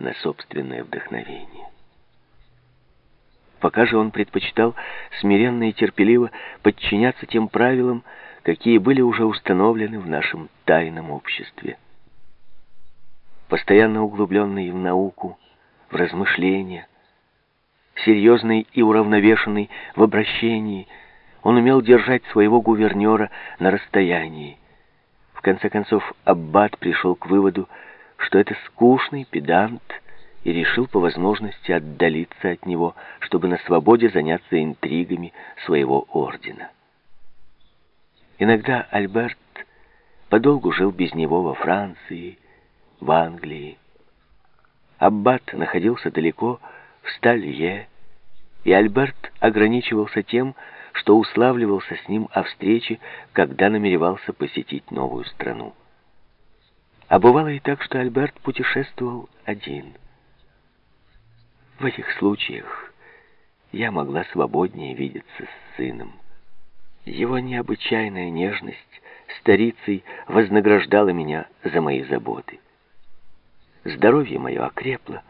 на собственное вдохновение. Пока же он предпочитал смиренно и терпеливо подчиняться тем правилам, какие были уже установлены в нашем тайном обществе. Постоянно углубленный в науку, в размышления, серьезный и уравновешенный в обращении, он умел держать своего гувернера на расстоянии. В конце концов, Аббат пришел к выводу, что это скучный педант, и решил по возможности отдалиться от него, чтобы на свободе заняться интригами своего ордена. Иногда Альберт подолгу жил без него во Франции, в Англии. Аббат находился далеко, в Сталье, и Альберт ограничивался тем, что уславливался с ним о встрече, когда намеревался посетить новую страну. А бывало и так, что Альберт путешествовал один. В этих случаях я могла свободнее видеться с сыном. Его необычайная нежность старицей вознаграждала меня за мои заботы. Здоровье мое окрепло,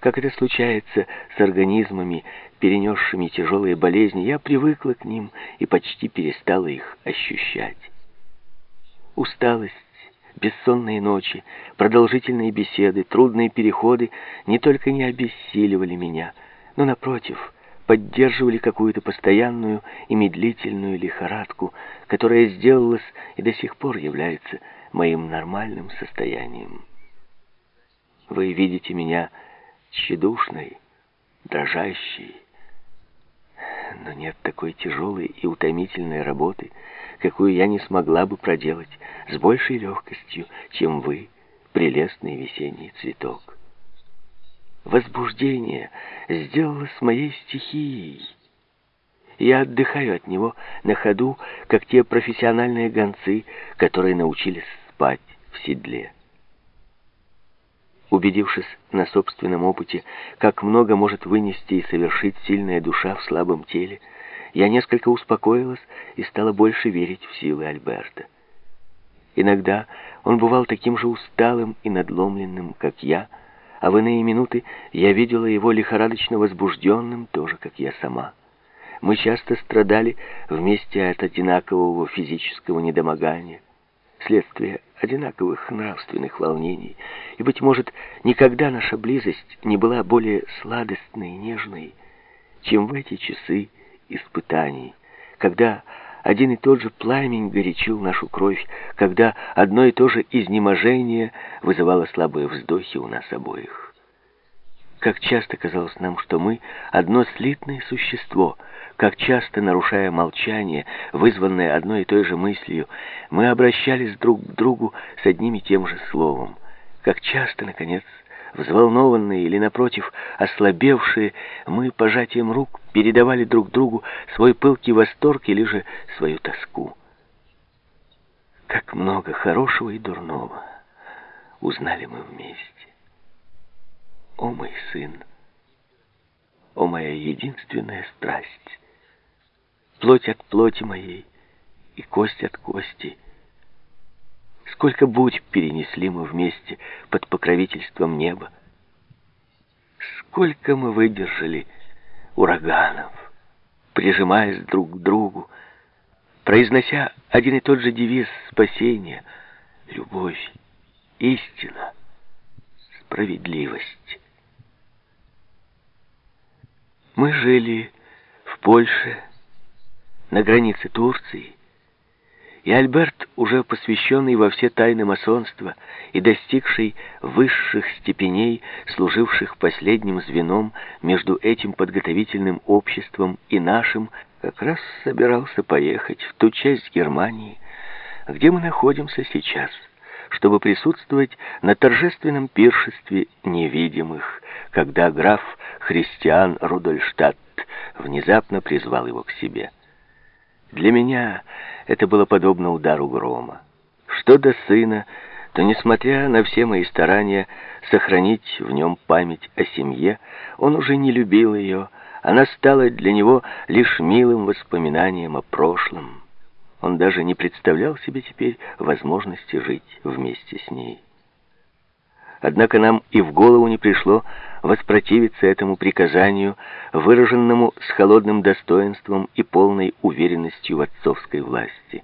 как это случается с организмами, перенесшими тяжелые болезни, я привыкла к ним и почти перестала их ощущать. Усталость, бессонные ночи, продолжительные беседы, трудные переходы не только не обессиливали меня, но, напротив, поддерживали какую-то постоянную и медлительную лихорадку, которая сделалась и до сих пор является моим нормальным состоянием. Вы видите меня тщедушной, дрожащей, но нет такой тяжелой и утомительной работы, какую я не смогла бы проделать с большей легкостью, чем вы, прелестный весенний цветок возбуждение сделалось моей стихией. Я отдыхаю от него на ходу, как те профессиональные гонцы, которые научились спать в седле. Убедившись на собственном опыте, как много может вынести и совершить сильная душа в слабом теле, я несколько успокоилась и стала больше верить в силы Альберта. Иногда он бывал таким же усталым и надломленным, как я, а в иные минуты я видела его лихорадочно возбужденным, тоже как я сама. Мы часто страдали вместе от одинакового физического недомогания, следствие одинаковых нравственных волнений, и, быть может, никогда наша близость не была более сладостной и нежной, чем в эти часы испытаний, когда один и тот же пламень горячил нашу кровь, когда одно и то же изнеможение вызывало слабые вздохи у нас обоих. Как часто казалось нам, что мы — одно слитное существо, как часто, нарушая молчание, вызванное одной и той же мыслью, мы обращались друг к другу с одним и тем же словом, как часто, наконец, Взволнованные или, напротив, ослабевшие, мы пожатием рук передавали друг другу свой пылкий восторг или же свою тоску. Как много хорошего и дурного узнали мы вместе. О, мой сын! О, моя единственная страсть! Плоть от плоти моей и кость от кости — Сколько будь перенесли мы вместе под покровительством неба. Сколько мы выдержали ураганов, прижимаясь друг к другу, произнося один и тот же девиз спасения — любовь, истина, справедливость. Мы жили в Польше, на границе Турции, и Альберт, уже посвященный во все тайны масонства и достигший высших степеней, служивших последним звеном между этим подготовительным обществом и нашим, как раз собирался поехать в ту часть Германии, где мы находимся сейчас, чтобы присутствовать на торжественном пиршестве невидимых, когда граф Христиан Рудольштадт внезапно призвал его к себе. Для меня это было подобно удару грома. Что до сына, то, несмотря на все мои старания сохранить в нем память о семье, он уже не любил ее, она стала для него лишь милым воспоминанием о прошлом. Он даже не представлял себе теперь возможности жить вместе с ней. Однако нам и в голову не пришло воспротивиться этому приказанию, выраженному с холодным достоинством и полной уверенностью в отцовской власти.